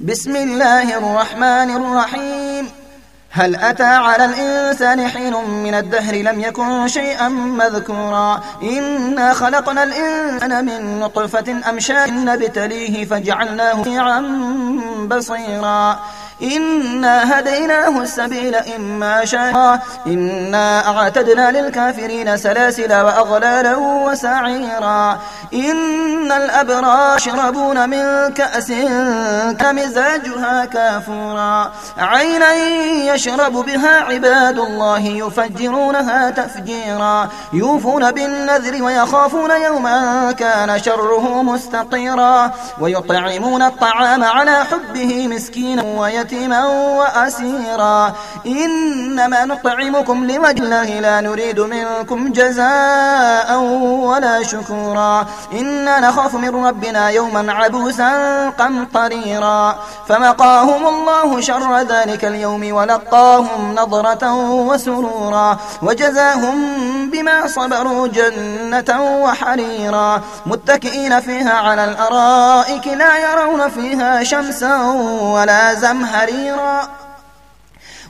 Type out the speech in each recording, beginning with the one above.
بسم الله الرحمن الرحيم. هل أتى على الإنسان حين من الدهر لم يكن شيئا مذكورا؟ إنا خلقنا الإنسان من نطفة أمشاء نبتليه فجعلناه عم بصيرا. إنا هديناه السبيل إما شاكرا إنا أعتدنا للكافرين سلاسل وأغلالا وسعيرا. إن الأبرار يشربون من كأس كمزاجها كافورا. عينا يشرب بها عباد الله يفجرونها تفجيرا. يوفون بالنذر ويخافون يوما كان شره مستطيرا. ويطعمون الطعام على حبه مسكينا ويتيما يتيما وأسيرا. إنما نطعمكم لوجه الله لا نريد منكم جزاء ولا شكورا. إنا نخاف من ربنا يوما عبوسا قمطريرا. فمقاهم الله شر ذلك اليوم ولقاهم نظرة وسرورا. وجزاهم بما صبروا جنة وحريرا. متكئين فيها على الأرائك لا يرون فيها شمسا ولا زمهرا حريرا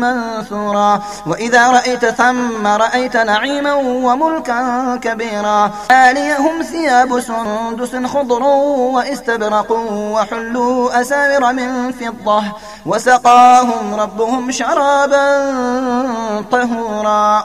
منثورا وإذا رأيت ثم رأيت نعيما وملكا كبيرا. آليهم ثياب سندس خضر واستبرق وحلوا أساور من فضة. وسقاهم ربهم شرابا طهورا.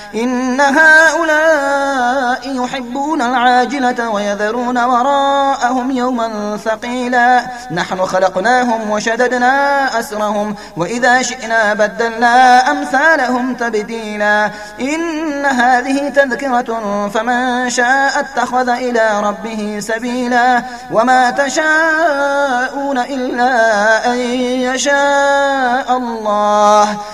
إن هؤلاء يحبون العاجلة ويذرون وراءهم يوما ثقيلا. نحن خلقناهم وشددنا أسرهم وإذا شئنا بدلنا أمثالهم تبديلا. إن هذه تذكرة فمن شاء اتخذ إلى ربه سبيلا. وما تشاءون إلا أن يشاء الله.